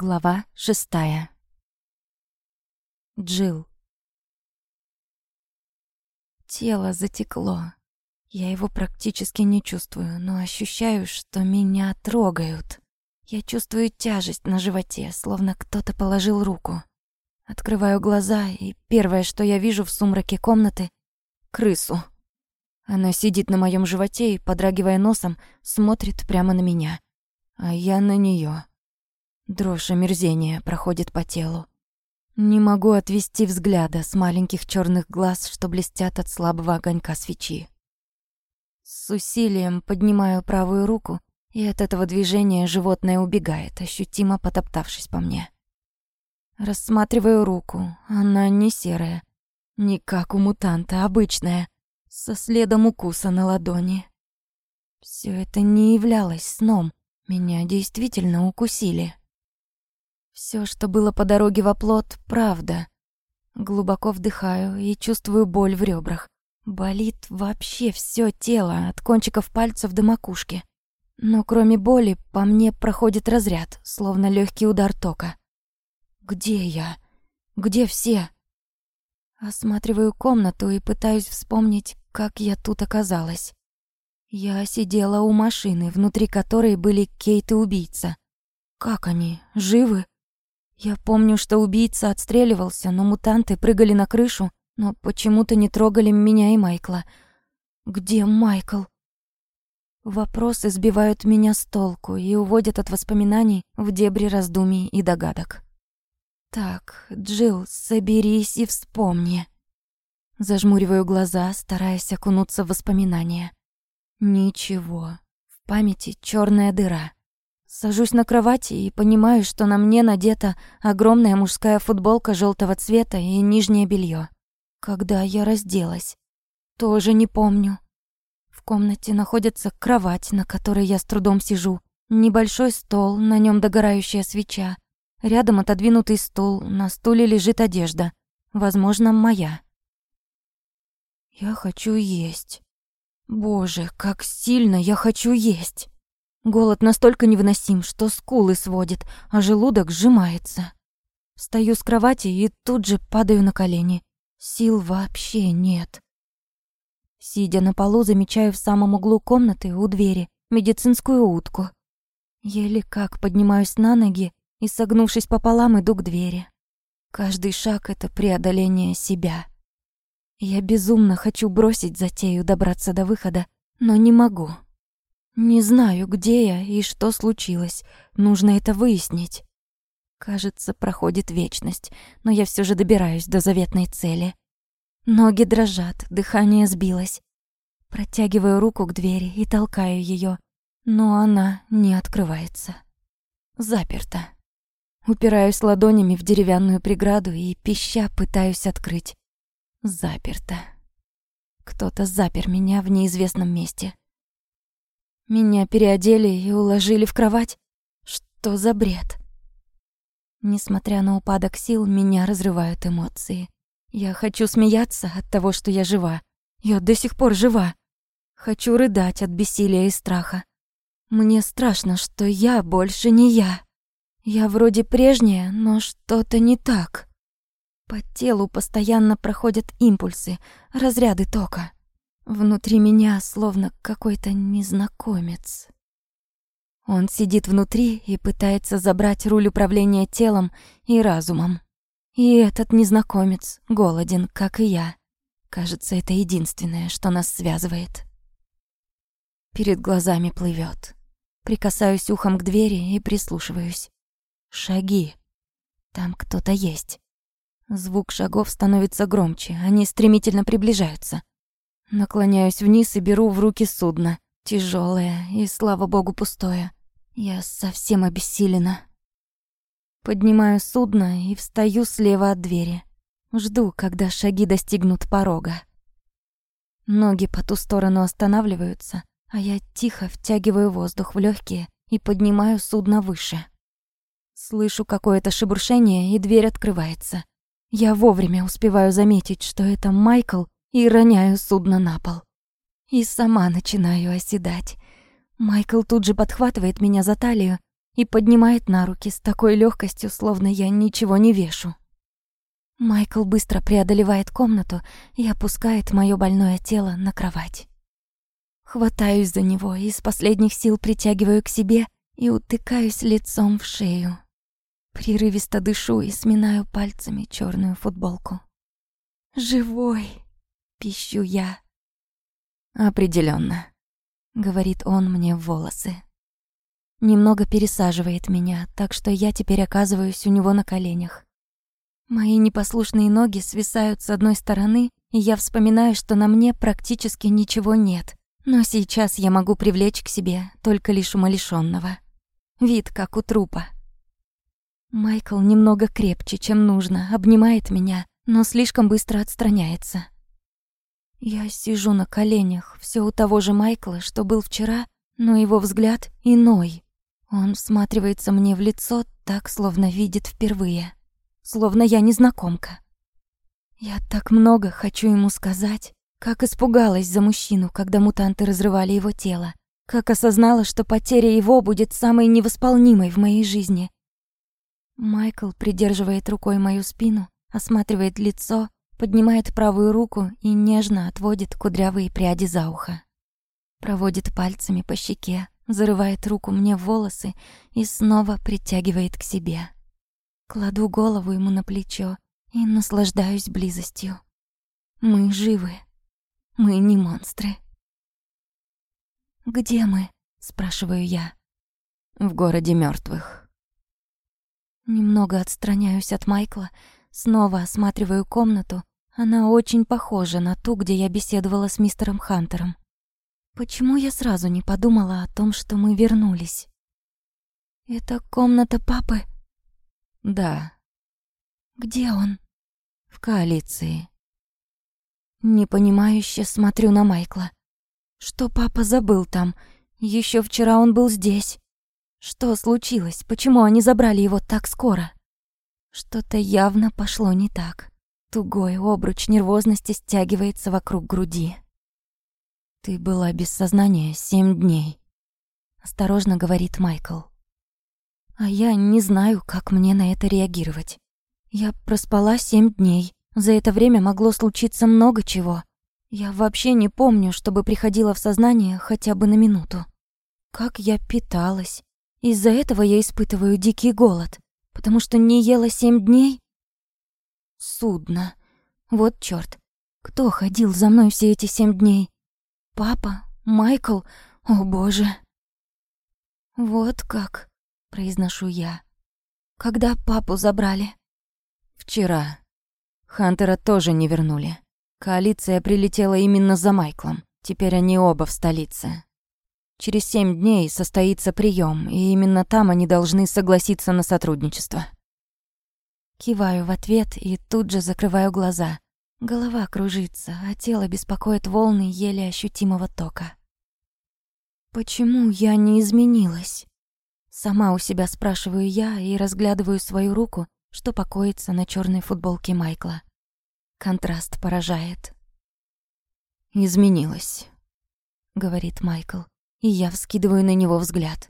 Глава шестая. Джил. Тело затекло. Я его практически не чувствую, но ощущаю, что меня трогают. Я чувствую тяжесть на животе, словно кто-то положил руку. Открываю глаза, и первое, что я вижу в сумраке комнаты — крысу. Она сидит на моем животе и, подрагивая носом, смотрит прямо на меня. А я на нее. Дрожь омерзения проходит по телу. Не могу отвести взгляда с маленьких черных глаз, что блестят от слабого огонька свечи. С усилием поднимаю правую руку, и от этого движения животное убегает, ощутимо потоптавшись по мне. Рассматриваю руку, она не серая, не как у мутанта, обычная, со следом укуса на ладони. Все это не являлось сном, меня действительно укусили. Все, что было по дороге в оплот, правда. Глубоко вдыхаю и чувствую боль в ребрах. Болит вообще все тело, от кончиков пальцев до макушки. Но кроме боли, по мне проходит разряд, словно легкий удар тока. Где я? Где все? Осматриваю комнату и пытаюсь вспомнить, как я тут оказалась. Я сидела у машины, внутри которой были Кейт и убийца. Как они? Живы? Я помню, что убийца отстреливался, но мутанты прыгали на крышу, но почему-то не трогали меня и Майкла. Где Майкл? Вопросы сбивают меня с толку и уводят от воспоминаний в дебри раздумий и догадок. Так, Джилл, соберись и вспомни. Зажмуриваю глаза, стараясь окунуться в воспоминания. Ничего. В памяти черная дыра. Сажусь на кровати и понимаю, что на мне надета огромная мужская футболка желтого цвета и нижнее белье. Когда я разделась, тоже не помню. В комнате находится кровать, на которой я с трудом сижу, небольшой стол, на нем догорающая свеча. Рядом отодвинутый стул, на стуле лежит одежда, возможно, моя. Я хочу есть. Боже, как сильно я хочу есть. Голод настолько невыносим, что скулы сводит, а желудок сжимается. Встаю с кровати и тут же падаю на колени. Сил вообще нет. Сидя на полу, замечаю в самом углу комнаты у двери медицинскую утку. Еле как поднимаюсь на ноги и, согнувшись пополам, иду к двери. Каждый шаг — это преодоление себя. Я безумно хочу бросить затею добраться до выхода, но не могу. Не знаю, где я и что случилось. Нужно это выяснить. Кажется, проходит вечность, но я все же добираюсь до заветной цели. Ноги дрожат, дыхание сбилось. Протягиваю руку к двери и толкаю ее, но она не открывается. Заперта. Упираюсь ладонями в деревянную преграду и, пища, пытаюсь открыть. Заперта. Кто-то запер меня в неизвестном месте. Меня переодели и уложили в кровать. Что за бред? Несмотря на упадок сил, меня разрывают эмоции. Я хочу смеяться от того, что я жива. Я до сих пор жива. Хочу рыдать от бессилия и страха. Мне страшно, что я больше не я. Я вроде прежняя, но что-то не так. По телу постоянно проходят импульсы, разряды тока. Внутри меня словно какой-то незнакомец. Он сидит внутри и пытается забрать руль управления телом и разумом. И этот незнакомец голоден, как и я. Кажется, это единственное, что нас связывает. Перед глазами плывет. Прикасаюсь ухом к двери и прислушиваюсь. Шаги. Там кто-то есть. Звук шагов становится громче, они стремительно приближаются. Наклоняюсь вниз и беру в руки судно. Тяжелое и, слава богу, пустое. Я совсем обессилена. Поднимаю судно и встаю слева от двери. Жду, когда шаги достигнут порога. Ноги по ту сторону останавливаются, а я тихо втягиваю воздух в легкие и поднимаю судно выше. Слышу какое-то шебуршение, и дверь открывается. Я вовремя успеваю заметить, что это Майкл и роняю судно на пол. И сама начинаю оседать. Майкл тут же подхватывает меня за талию и поднимает на руки с такой легкостью, словно я ничего не вешу. Майкл быстро преодолевает комнату и опускает моё больное тело на кровать. Хватаюсь за него и из последних сил притягиваю к себе и утыкаюсь лицом в шею. Прерывисто дышу и сминаю пальцами черную футболку. «Живой!» — пищу я. Определенно, говорит он мне в волосы. Немного пересаживает меня, так что я теперь оказываюсь у него на коленях. Мои непослушные ноги свисают с одной стороны, и я вспоминаю, что на мне практически ничего нет. Но сейчас я могу привлечь к себе только лишь умалишённого. Вид, как у трупа. Майкл немного крепче, чем нужно, обнимает меня, но слишком быстро отстраняется. Я сижу на коленях, все у того же Майкла, что был вчера, но его взгляд иной. Он всматривается мне в лицо так, словно видит впервые словно я незнакомка. Я так много хочу ему сказать, как испугалась за мужчину, когда мутанты разрывали его тело, как осознала, что потеря его будет самой невосполнимой в моей жизни. Майкл придерживает рукой мою спину, осматривает лицо, поднимает правую руку и нежно отводит кудрявые пряди за ухо. Проводит пальцами по щеке, зарывает руку мне в волосы и снова притягивает к себе. Кладу голову ему на плечо и наслаждаюсь близостью. Мы живы. Мы не монстры. «Где мы?» — спрашиваю я. «В городе мертвых. Немного отстраняюсь от Майкла, снова осматриваю комнату. Она очень похожа на ту, где я беседовала с мистером Хантером. Почему я сразу не подумала о том, что мы вернулись? «Это комната папы?» Да. Где он? В коалиции. Непонимающе смотрю на Майкла. Что папа забыл там? Еще вчера он был здесь. Что случилось? Почему они забрали его так скоро? Что-то явно пошло не так. Тугой обруч нервозности стягивается вокруг груди. «Ты была без сознания семь дней», — осторожно говорит Майкл. А я не знаю, как мне на это реагировать. Я проспала семь дней. За это время могло случиться много чего. Я вообще не помню, чтобы приходила в сознание хотя бы на минуту. Как я питалась. Из-за этого я испытываю дикий голод. Потому что не ела семь дней? Судно. Вот чёрт. Кто ходил за мной все эти семь дней? Папа? Майкл? О боже. Вот как произношу я. Когда папу забрали? Вчера. Хантера тоже не вернули. Коалиция прилетела именно за Майклом. Теперь они оба в столице. Через семь дней состоится прием, и именно там они должны согласиться на сотрудничество. Киваю в ответ и тут же закрываю глаза. Голова кружится, а тело беспокоит волны еле ощутимого тока. Почему я не изменилась? Сама у себя спрашиваю я и разглядываю свою руку, что покоится на черной футболке Майкла. Контраст поражает. «Изменилась», — говорит Майкл, и я вскидываю на него взгляд.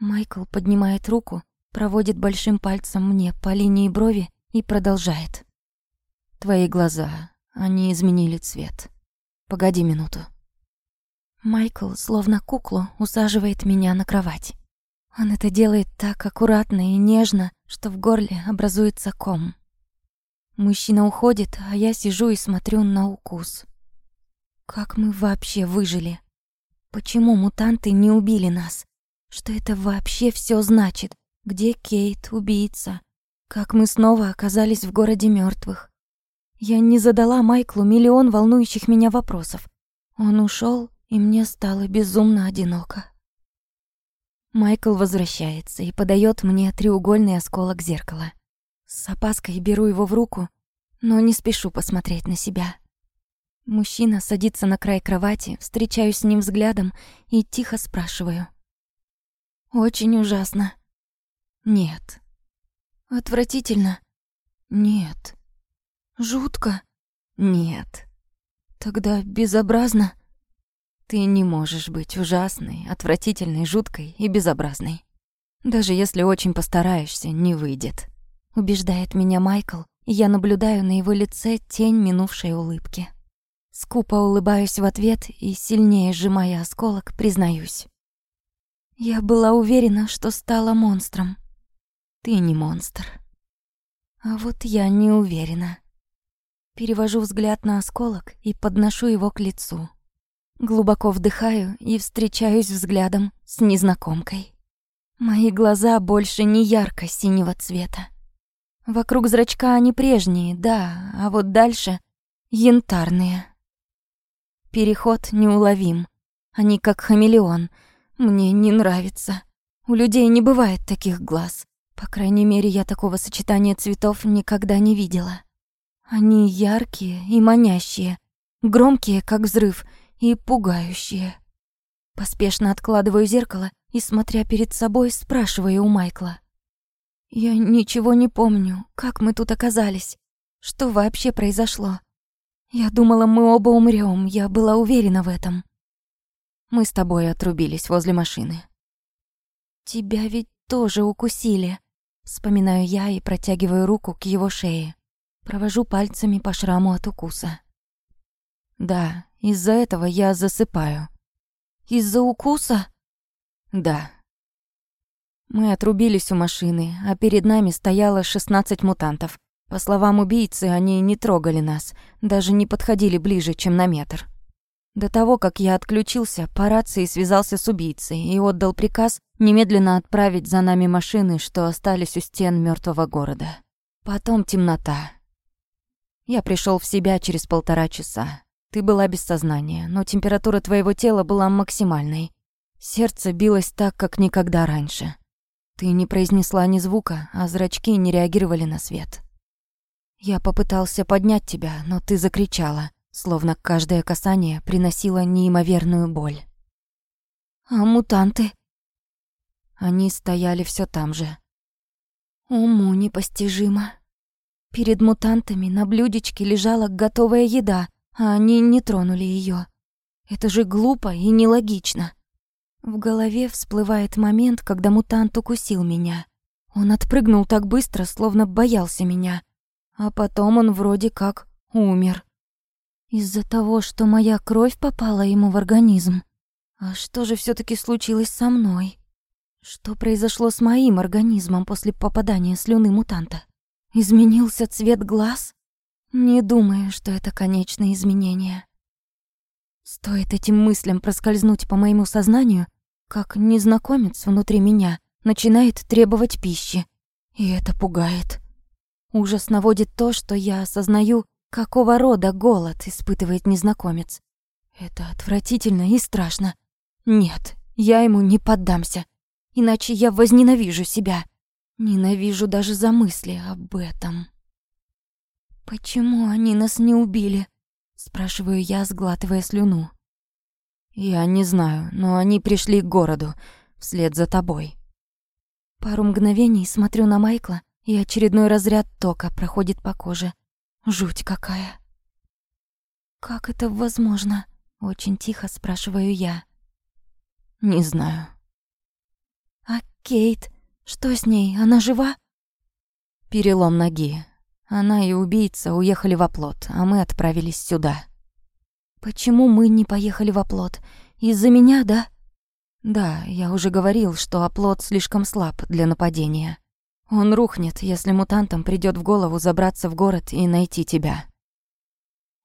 Майкл поднимает руку, проводит большим пальцем мне по линии брови и продолжает. «Твои глаза, они изменили цвет. Погоди минуту». Майкл, словно куклу, усаживает меня на кровать. Он это делает так аккуратно и нежно, что в горле образуется ком. Мужчина уходит, а я сижу и смотрю на укус. Как мы вообще выжили? Почему мутанты не убили нас? Что это вообще все значит? Где Кейт, убийца? Как мы снова оказались в городе мертвых? Я не задала Майклу миллион волнующих меня вопросов. Он ушел, и мне стало безумно одиноко. Майкл возвращается и подает мне треугольный осколок зеркала. С опаской беру его в руку, но не спешу посмотреть на себя. Мужчина садится на край кровати, встречаюсь с ним взглядом и тихо спрашиваю. «Очень ужасно». «Нет». «Отвратительно». «Нет». «Жутко». «Нет». «Тогда безобразно». Ты не можешь быть ужасной, отвратительной, жуткой и безобразной. Даже если очень постараешься, не выйдет. Убеждает меня Майкл, и я наблюдаю на его лице тень минувшей улыбки. Скупо улыбаюсь в ответ и, сильнее сжимая осколок, признаюсь. Я была уверена, что стала монстром. Ты не монстр. А вот я не уверена. Перевожу взгляд на осколок и подношу его к лицу. Глубоко вдыхаю и встречаюсь взглядом с незнакомкой. Мои глаза больше не ярко-синего цвета. Вокруг зрачка они прежние, да, а вот дальше — янтарные. Переход неуловим. Они как хамелеон. Мне не нравится. У людей не бывает таких глаз. По крайней мере, я такого сочетания цветов никогда не видела. Они яркие и манящие, громкие, как взрыв, и пугающие. Поспешно откладываю зеркало и, смотря перед собой, спрашиваю у Майкла. «Я ничего не помню, как мы тут оказались, что вообще произошло. Я думала, мы оба умрем, я была уверена в этом». Мы с тобой отрубились возле машины. «Тебя ведь тоже укусили», — вспоминаю я и протягиваю руку к его шее. Провожу пальцами по шраму от укуса. Да, из-за этого я засыпаю. Из-за укуса? Да. Мы отрубились у машины, а перед нами стояло 16 мутантов. По словам убийцы, они не трогали нас, даже не подходили ближе, чем на метр. До того, как я отключился, по рации связался с убийцей и отдал приказ немедленно отправить за нами машины, что остались у стен мертвого города. Потом темнота. Я пришел в себя через полтора часа. Ты была без сознания, но температура твоего тела была максимальной. Сердце билось так, как никогда раньше. Ты не произнесла ни звука, а зрачки не реагировали на свет. Я попытался поднять тебя, но ты закричала, словно каждое касание приносило неимоверную боль. А мутанты? Они стояли все там же. Уму непостижимо. Перед мутантами на блюдечке лежала готовая еда, а они не тронули ее. Это же глупо и нелогично. В голове всплывает момент, когда мутант укусил меня. Он отпрыгнул так быстро, словно боялся меня. А потом он вроде как умер. Из-за того, что моя кровь попала ему в организм. А что же все таки случилось со мной? Что произошло с моим организмом после попадания слюны мутанта? Изменился цвет глаз? Не думаю, что это конечное изменение. Стоит этим мыслям проскользнуть по моему сознанию, как незнакомец внутри меня начинает требовать пищи. И это пугает. Ужас наводит то, что я осознаю, какого рода голод испытывает незнакомец. Это отвратительно и страшно. Нет, я ему не поддамся. Иначе я возненавижу себя. Ненавижу даже за мысли об этом. «Почему они нас не убили?» — спрашиваю я, сглатывая слюну. «Я не знаю, но они пришли к городу, вслед за тобой». Пару мгновений смотрю на Майкла, и очередной разряд тока проходит по коже. Жуть какая. «Как это возможно?» — очень тихо спрашиваю я. «Не знаю». «А Кейт? Что с ней? Она жива?» Перелом ноги. Она и убийца уехали в оплот, а мы отправились сюда. Почему мы не поехали в оплот? Из-за меня, да? Да, я уже говорил, что оплот слишком слаб для нападения. Он рухнет, если мутантам придёт в голову забраться в город и найти тебя.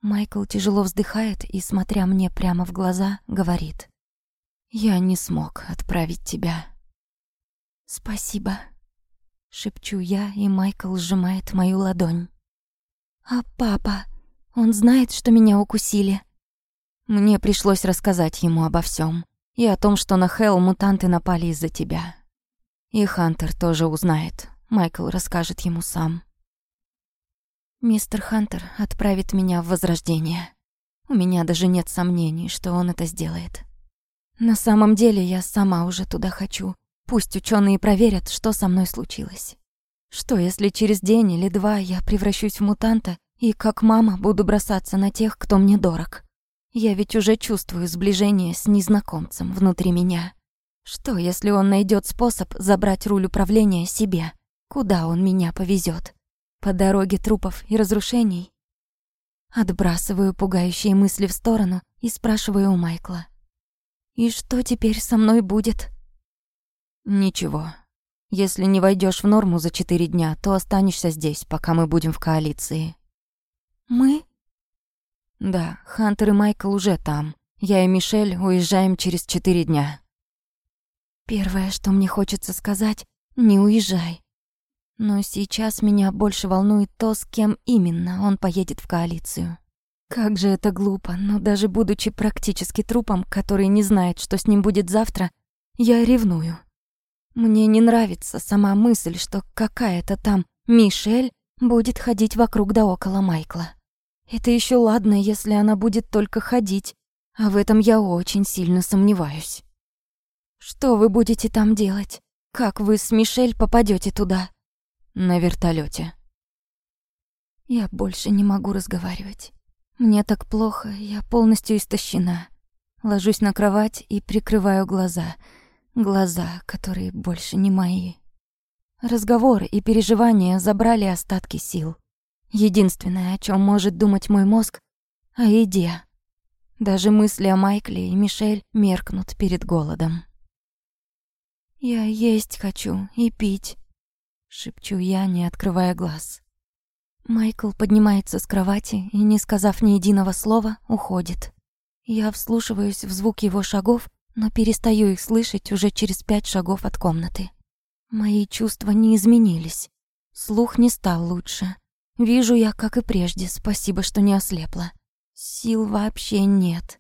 Майкл тяжело вздыхает и, смотря мне прямо в глаза, говорит. «Я не смог отправить тебя». «Спасибо», Шепчу я, и Майкл сжимает мою ладонь. «А папа? Он знает, что меня укусили?» Мне пришлось рассказать ему обо всем И о том, что на Хелл мутанты напали из-за тебя. И Хантер тоже узнает. Майкл расскажет ему сам. Мистер Хантер отправит меня в Возрождение. У меня даже нет сомнений, что он это сделает. На самом деле я сама уже туда хочу, Пусть ученые проверят, что со мной случилось. Что, если через день или два я превращусь в мутанта и, как мама, буду бросаться на тех, кто мне дорог? Я ведь уже чувствую сближение с незнакомцем внутри меня. Что, если он найдет способ забрать руль управления себе? Куда он меня повезет? По дороге трупов и разрушений? Отбрасываю пугающие мысли в сторону и спрашиваю у Майкла. «И что теперь со мной будет?» «Ничего. Если не войдешь в норму за четыре дня, то останешься здесь, пока мы будем в коалиции». «Мы?» «Да, Хантер и Майкл уже там. Я и Мишель уезжаем через четыре дня». Первое, что мне хочется сказать, не уезжай. Но сейчас меня больше волнует то, с кем именно он поедет в коалицию. Как же это глупо, но даже будучи практически трупом, который не знает, что с ним будет завтра, я ревную. Мне не нравится сама мысль, что какая-то там Мишель будет ходить вокруг да около Майкла. Это еще ладно, если она будет только ходить, а в этом я очень сильно сомневаюсь. Что вы будете там делать? Как вы с Мишель попадете туда? На вертолете. Я больше не могу разговаривать. Мне так плохо, я полностью истощена. Ложусь на кровать и прикрываю глаза. Глаза, которые больше не мои. Разговор и переживания забрали остатки сил. Единственное, о чем может думать мой мозг, о еде. Даже мысли о Майкле и Мишель меркнут перед голодом. «Я есть хочу и пить», шепчу я, не открывая глаз. Майкл поднимается с кровати и, не сказав ни единого слова, уходит. Я вслушиваюсь в звук его шагов, но перестаю их слышать уже через пять шагов от комнаты. Мои чувства не изменились. Слух не стал лучше. Вижу я, как и прежде, спасибо, что не ослепла. Сил вообще нет.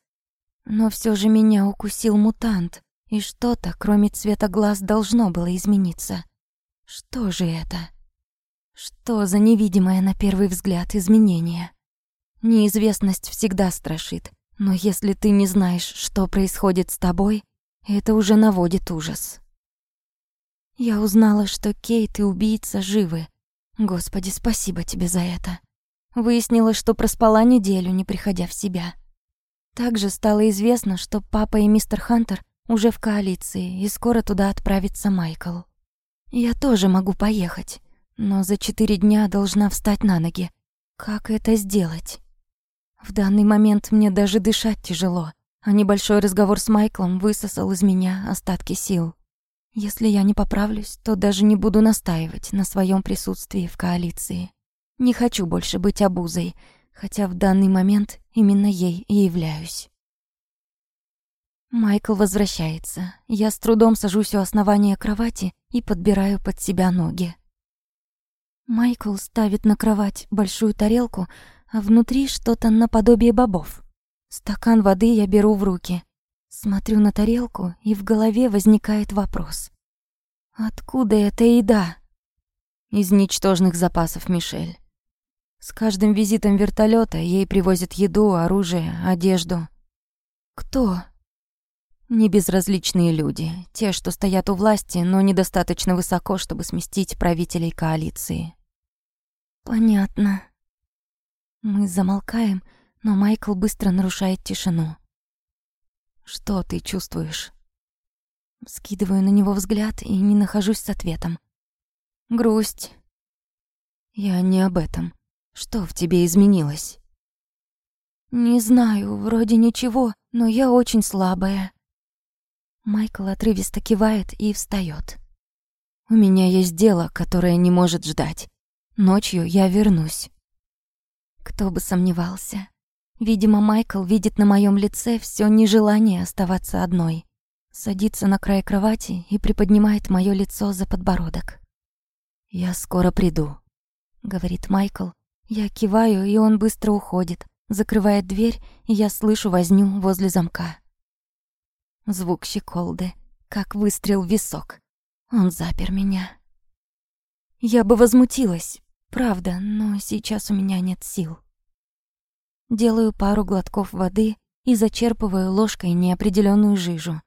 Но все же меня укусил мутант, и что-то, кроме цвета глаз, должно было измениться. Что же это? Что за невидимое на первый взгляд изменение? Неизвестность всегда страшит, но если ты не знаешь, что происходит с тобой, это уже наводит ужас. Я узнала, что Кейт и убийца живы. Господи, спасибо тебе за это. Выяснила, что проспала неделю, не приходя в себя. Также стало известно, что папа и мистер Хантер уже в коалиции, и скоро туда отправится Майкл. Я тоже могу поехать, но за четыре дня должна встать на ноги. Как это сделать? В данный момент мне даже дышать тяжело, а небольшой разговор с Майклом высосал из меня остатки сил. Если я не поправлюсь, то даже не буду настаивать на своем присутствии в коалиции. Не хочу больше быть обузой, хотя в данный момент именно ей и являюсь. Майкл возвращается. Я с трудом сажусь у основания кровати и подбираю под себя ноги. Майкл ставит на кровать большую тарелку, а внутри что-то наподобие бобов. Стакан воды я беру в руки. Смотрю на тарелку, и в голове возникает вопрос. Откуда эта еда? Из ничтожных запасов Мишель. С каждым визитом вертолета ей привозят еду, оружие, одежду. Кто? Небезразличные люди, те, что стоят у власти, но недостаточно высоко, чтобы сместить правителей коалиции. Понятно. Мы замолкаем, но Майкл быстро нарушает тишину. Что ты чувствуешь? Скидываю на него взгляд и не нахожусь с ответом. Грусть. Я не об этом. Что в тебе изменилось? Не знаю, вроде ничего, но я очень слабая. Майкл отрывисто кивает и встает. «У меня есть дело, которое не может ждать. Ночью я вернусь». Кто бы сомневался. Видимо, Майкл видит на моем лице все нежелание оставаться одной. Садится на край кровати и приподнимает мое лицо за подбородок. «Я скоро приду», — говорит Майкл. Я киваю, и он быстро уходит, закрывает дверь, и я слышу возню возле замка. Звук щеколды, как выстрел в висок. Он запер меня. Я бы возмутилась, правда, но сейчас у меня нет сил. Делаю пару глотков воды и зачерпываю ложкой неопределенную жижу.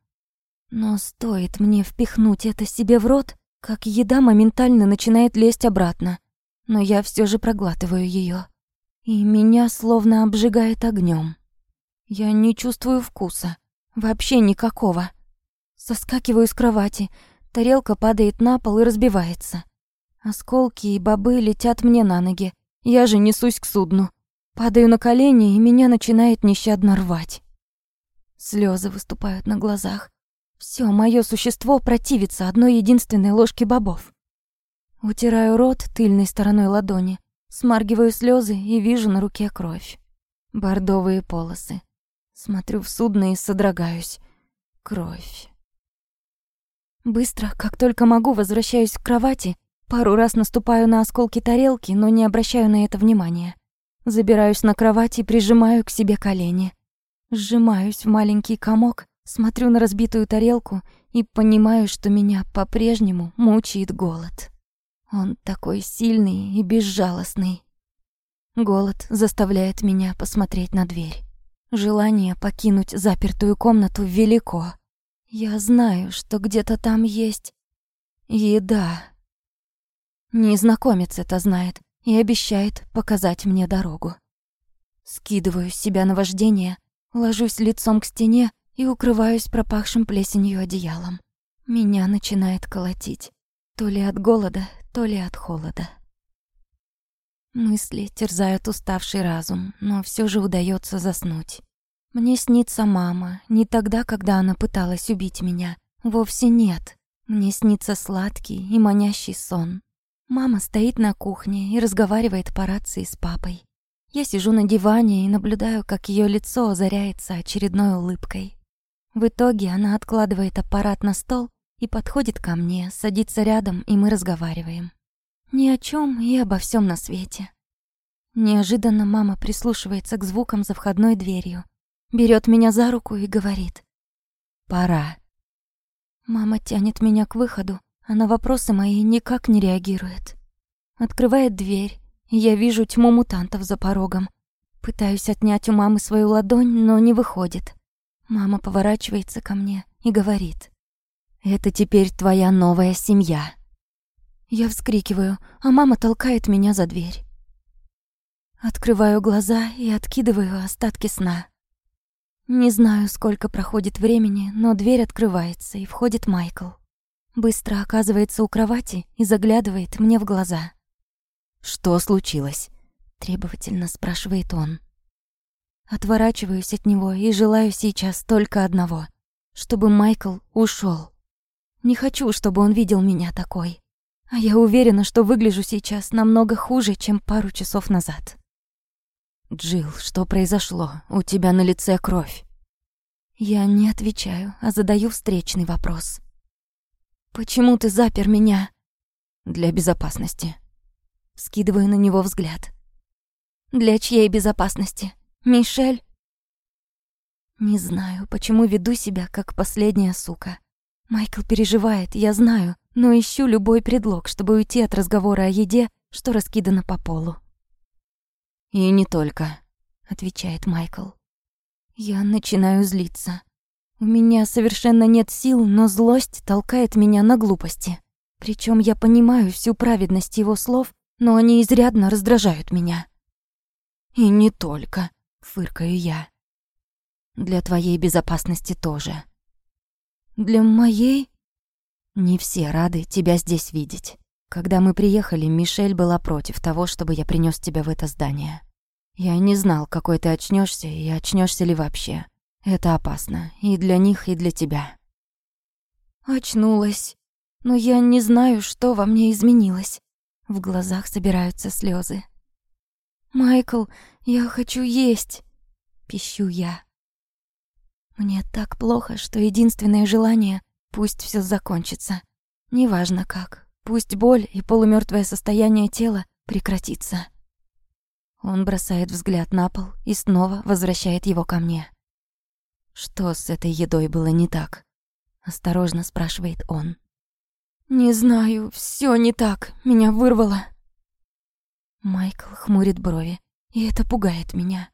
Но стоит мне впихнуть это себе в рот, как еда моментально начинает лезть обратно. Но я все же проглатываю ее, И меня словно обжигает огнем. Я не чувствую вкуса. Вообще никакого. Соскакиваю с кровати, тарелка падает на пол и разбивается. Осколки и бобы летят мне на ноги. Я же несусь к судну. Падаю на колени, и меня начинает нещадно рвать. Слезы выступают на глазах. Все мое существо противится одной единственной ложке бобов. Утираю рот тыльной стороной ладони, смаргиваю слезы и вижу на руке кровь. Бордовые полосы. Смотрю в судно и содрогаюсь. Кровь. Быстро, как только могу, возвращаюсь к кровати, пару раз наступаю на осколки тарелки, но не обращаю на это внимания. Забираюсь на кровать и прижимаю к себе колени. Сжимаюсь в маленький комок, смотрю на разбитую тарелку и понимаю, что меня по-прежнему мучает голод. Он такой сильный и безжалостный. Голод заставляет меня посмотреть на дверь. Желание покинуть запертую комнату велико. Я знаю, что где-то там есть еда. Незнакомец это знает и обещает показать мне дорогу. Скидываю с себя наваждение, Ложусь лицом к стене и укрываюсь пропахшим плесенью одеялом. Меня начинает колотить. То ли от голода, то ли от холода. Мысли терзают уставший разум, но все же удается заснуть. Мне снится мама, не тогда, когда она пыталась убить меня. Вовсе нет. Мне снится сладкий и манящий сон. Мама стоит на кухне и разговаривает по рации с папой. Я сижу на диване и наблюдаю, как ее лицо озаряется очередной улыбкой. В итоге она откладывает аппарат на стол и подходит ко мне, садится рядом, и мы разговариваем. Ни о чем и обо всем на свете. Неожиданно мама прислушивается к звукам за входной дверью, берет меня за руку и говорит «Пора». Мама тянет меня к выходу, а на вопросы мои никак не реагирует. Открывает дверь, я вижу тьму мутантов за порогом. Пытаюсь отнять у мамы свою ладонь, но не выходит. Мама поворачивается ко мне и говорит. «Это теперь твоя новая семья». Я вскрикиваю, а мама толкает меня за дверь. Открываю глаза и откидываю остатки сна. Не знаю, сколько проходит времени, но дверь открывается, и входит Майкл. Быстро оказывается у кровати и заглядывает мне в глаза. «Что случилось?» — требовательно спрашивает он. Отворачиваюсь от него и желаю сейчас только одного — чтобы Майкл ушел. Не хочу, чтобы он видел меня такой. А я уверена, что выгляжу сейчас намного хуже, чем пару часов назад. Джилл, что произошло? У тебя на лице кровь. Я не отвечаю, а задаю встречный вопрос. Почему ты запер меня? Для безопасности. Скидываю на него взгляд. Для чьей безопасности? Мишель? Не знаю, почему веду себя как последняя сука. Майкл переживает, я знаю, но ищу любой предлог, чтобы уйти от разговора о еде, что раскидано по полу. «И не только», — отвечает Майкл. Я начинаю злиться. У меня совершенно нет сил, но злость толкает меня на глупости. Причем я понимаю всю праведность его слов но они изрядно раздражают меня. И не только, фыркаю я. Для твоей безопасности тоже. Для моей? Не все рады тебя здесь видеть. Когда мы приехали, Мишель была против того, чтобы я принес тебя в это здание. Я не знал, какой ты очнешься и очнешься ли вообще. Это опасно и для них, и для тебя. Очнулась. Но я не знаю, что во мне изменилось. В глазах собираются слезы. «Майкл, я хочу есть!» — пищу я. Мне так плохо, что единственное желание — пусть все закончится. Неважно как, пусть боль и полумертвое состояние тела прекратится. Он бросает взгляд на пол и снова возвращает его ко мне. «Что с этой едой было не так?» — осторожно спрашивает он. «Не знаю, все не так, меня вырвало». Майкл хмурит брови, и это пугает меня.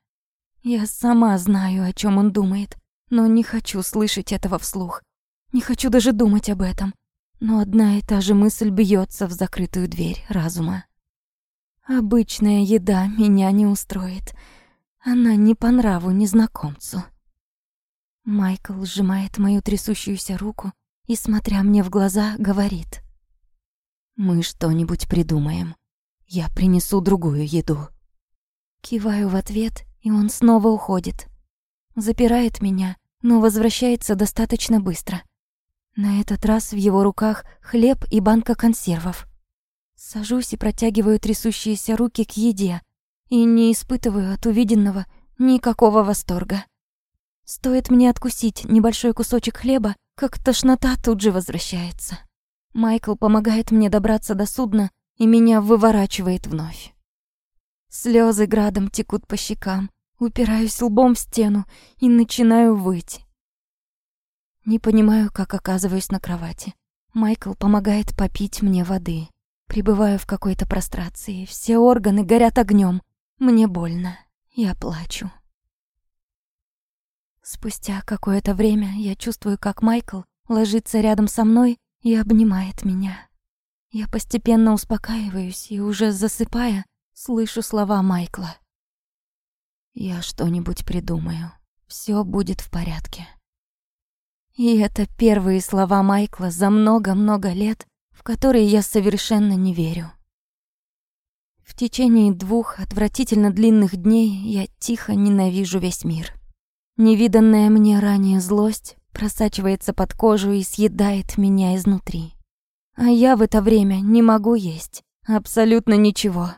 Я сама знаю, о чем он думает, но не хочу слышать этого вслух. Не хочу даже думать об этом. Но одна и та же мысль бьется в закрытую дверь разума. Обычная еда меня не устроит. Она не по нраву незнакомцу. Майкл сжимает мою трясущуюся руку и, смотря мне в глаза, говорит. «Мы что-нибудь придумаем. Я принесу другую еду». Киваю в ответ, и он снова уходит. Запирает меня, но возвращается достаточно быстро. На этот раз в его руках хлеб и банка консервов. Сажусь и протягиваю трясущиеся руки к еде и не испытываю от увиденного никакого восторга. Стоит мне откусить небольшой кусочек хлеба, как тошнота тут же возвращается. Майкл помогает мне добраться до судна, и меня выворачивает вновь. Слезы градом текут по щекам, упираюсь лбом в стену и начинаю выть. Не понимаю, как оказываюсь на кровати. Майкл помогает попить мне воды. Прибываю в какой-то прострации, все органы горят огнем. Мне больно, я плачу. Спустя какое-то время я чувствую, как Майкл ложится рядом со мной и обнимает меня. Я постепенно успокаиваюсь и уже засыпая, слышу слова Майкла. «Я что-нибудь придумаю. Все будет в порядке». И это первые слова Майкла за много-много лет, в которые я совершенно не верю. В течение двух отвратительно длинных дней я тихо ненавижу весь мир. Невиданная мне ранее злость просачивается под кожу и съедает меня изнутри. А я в это время не могу есть. Абсолютно ничего.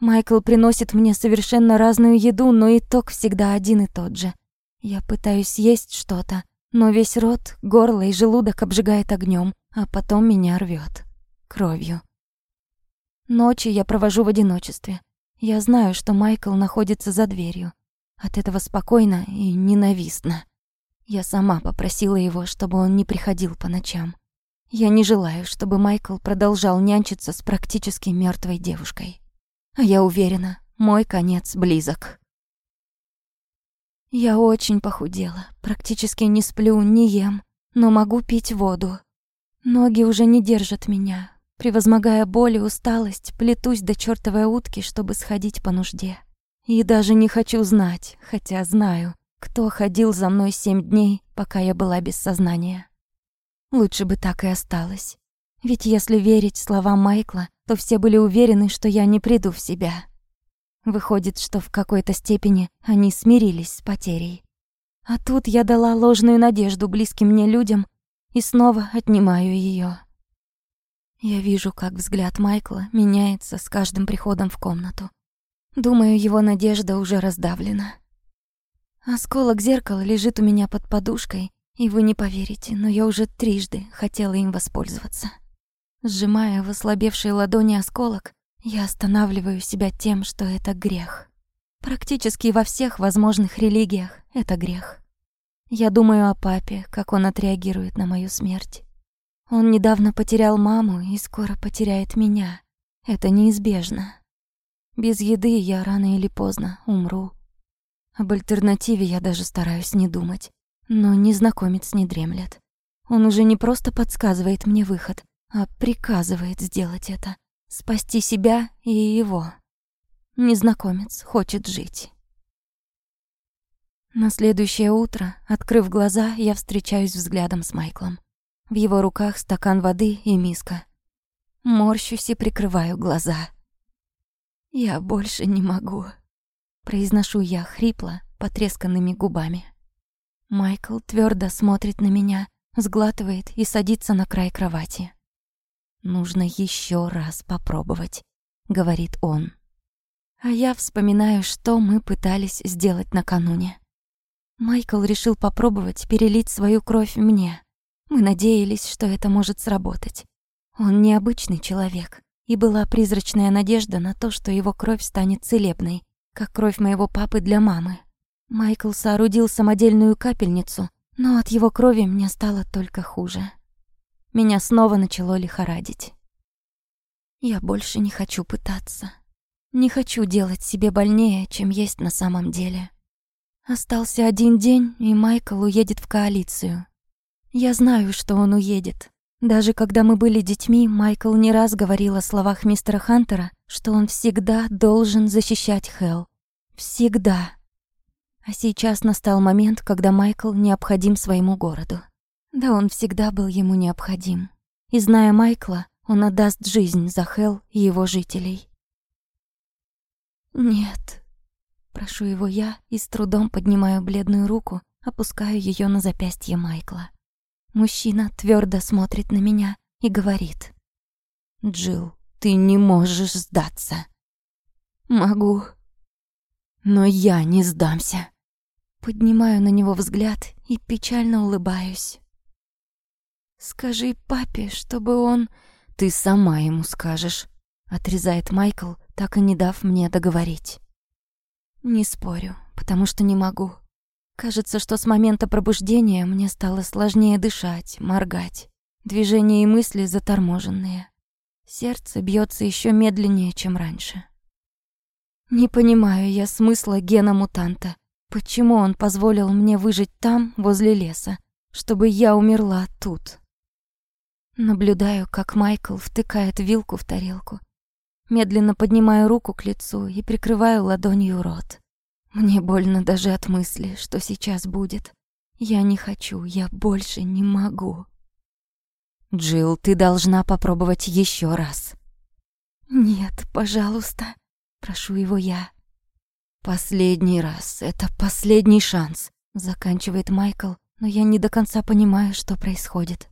Майкл приносит мне совершенно разную еду, но итог всегда один и тот же. Я пытаюсь есть что-то, но весь рот, горло и желудок обжигает огнем, а потом меня рвет кровью. Ночи я провожу в одиночестве. Я знаю, что Майкл находится за дверью. От этого спокойно и ненавистно. Я сама попросила его, чтобы он не приходил по ночам. Я не желаю, чтобы Майкл продолжал нянчиться с практически мертвой девушкой. А я уверена, мой конец близок. Я очень похудела, практически не сплю, не ем, но могу пить воду. Ноги уже не держат меня. Превозмогая боль и усталость, плетусь до чёртовой утки, чтобы сходить по нужде. И даже не хочу знать, хотя знаю, кто ходил за мной семь дней, пока я была без сознания. Лучше бы так и осталось. Ведь если верить словам Майкла, то все были уверены, что я не приду в себя. Выходит, что в какой-то степени они смирились с потерей. А тут я дала ложную надежду близким мне людям и снова отнимаю ее. Я вижу, как взгляд Майкла меняется с каждым приходом в комнату. Думаю, его надежда уже раздавлена. Осколок зеркала лежит у меня под подушкой, и вы не поверите, но я уже трижды хотела им воспользоваться. Сжимая в ослабевшей ладони осколок, я останавливаю себя тем, что это грех. Практически во всех возможных религиях это грех. Я думаю о папе, как он отреагирует на мою смерть. Он недавно потерял маму и скоро потеряет меня. Это неизбежно. Без еды я рано или поздно умру. Об альтернативе я даже стараюсь не думать. Но незнакомец не дремлет. Он уже не просто подсказывает мне выход, а приказывает сделать это спасти себя и его. Незнакомец хочет жить. На следующее утро, открыв глаза, я встречаюсь взглядом с Майклом. В его руках стакан воды и миска. Морщусь и прикрываю глаза. «Я больше не могу», — произношу я хрипло, потресканными губами. Майкл твердо смотрит на меня, сглатывает и садится на край кровати. Нужно еще раз попробовать, говорит он. А я вспоминаю, что мы пытались сделать накануне. Майкл решил попробовать перелить свою кровь мне. Мы надеялись, что это может сработать. Он необычный человек, и была призрачная надежда на то, что его кровь станет целебной, как кровь моего папы для мамы. Майкл соорудил самодельную капельницу, но от его крови мне стало только хуже. Меня снова начало лихорадить. Я больше не хочу пытаться. Не хочу делать себе больнее, чем есть на самом деле. Остался один день, и Майкл уедет в коалицию. Я знаю, что он уедет. Даже когда мы были детьми, Майкл не раз говорил о словах мистера Хантера, что он всегда должен защищать Хелл. Всегда. А сейчас настал момент, когда Майкл необходим своему городу. Да он всегда был ему необходим. И зная Майкла, он отдаст жизнь за Хелл и его жителей. «Нет», — прошу его я и с трудом поднимаю бледную руку, опускаю ее на запястье Майкла. Мужчина твердо смотрит на меня и говорит. «Джилл, ты не можешь сдаться». «Могу». «Но я не сдамся». Поднимаю на него взгляд и печально улыбаюсь. «Скажи папе, чтобы он...» «Ты сама ему скажешь», — отрезает Майкл, так и не дав мне договорить. Не спорю, потому что не могу. Кажется, что с момента пробуждения мне стало сложнее дышать, моргать. Движения и мысли заторможенные. Сердце бьется еще медленнее, чем раньше. Не понимаю я смысла гена мутанта. Почему он позволил мне выжить там, возле леса, чтобы я умерла тут? Наблюдаю, как Майкл втыкает вилку в тарелку. Медленно поднимаю руку к лицу и прикрываю ладонью рот. Мне больно даже от мысли, что сейчас будет. Я не хочу, я больше не могу. Джилл, ты должна попробовать еще раз. Нет, пожалуйста, прошу его я. Последний раз, это последний шанс, заканчивает Майкл, но я не до конца понимаю, что происходит.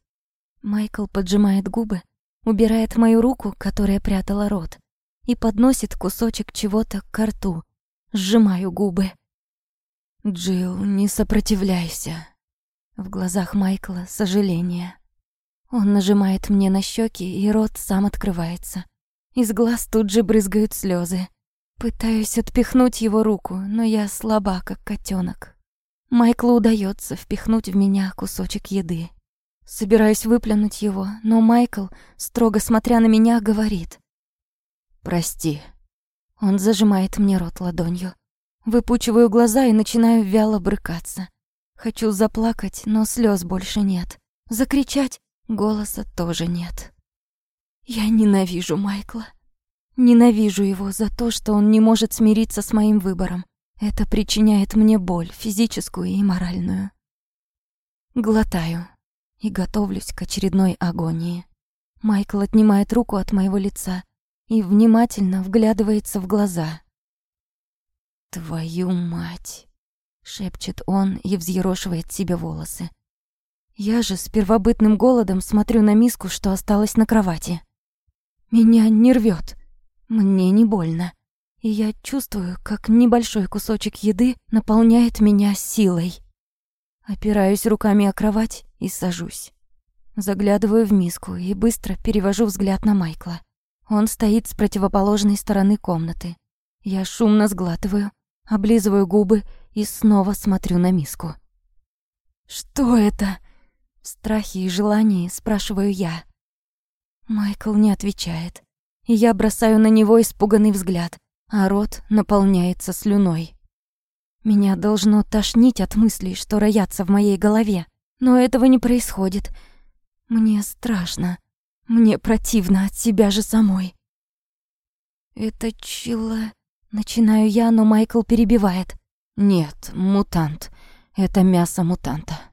Майкл поджимает губы, убирает мою руку, которая прятала рот, и подносит кусочек чего-то к рту. Сжимаю губы. Джилл, не сопротивляйся. В глазах Майкла сожаление. Он нажимает мне на щеки, и рот сам открывается. Из глаз тут же брызгают слезы. Пытаюсь отпихнуть его руку, но я слаба, как котенок. Майклу удается впихнуть в меня кусочек еды. Собираюсь выплюнуть его, но Майкл, строго смотря на меня, говорит. «Прости». Он зажимает мне рот ладонью. Выпучиваю глаза и начинаю вяло брыкаться. Хочу заплакать, но слез больше нет. Закричать голоса тоже нет. Я ненавижу Майкла. Ненавижу его за то, что он не может смириться с моим выбором. Это причиняет мне боль, физическую и моральную. Глотаю и готовлюсь к очередной агонии. Майкл отнимает руку от моего лица и внимательно вглядывается в глаза. «Твою мать!» — шепчет он и взъерошивает себе волосы. Я же с первобытным голодом смотрю на миску, что осталась на кровати. Меня не рвет. Мне не больно. И я чувствую, как небольшой кусочек еды наполняет меня силой. Опираюсь руками о кровать и сажусь. Заглядываю в миску и быстро перевожу взгляд на Майкла. Он стоит с противоположной стороны комнаты. Я шумно сглатываю, облизываю губы и снова смотрю на миску. «Что это?» В страхе и желании спрашиваю я. Майкл не отвечает и я бросаю на него испуганный взгляд, а рот наполняется слюной. Меня должно тошнить от мыслей, что роятся в моей голове, но этого не происходит. Мне страшно. Мне противно от себя же самой. Это чила... Начинаю я, но Майкл перебивает. Нет, мутант. Это мясо мутанта.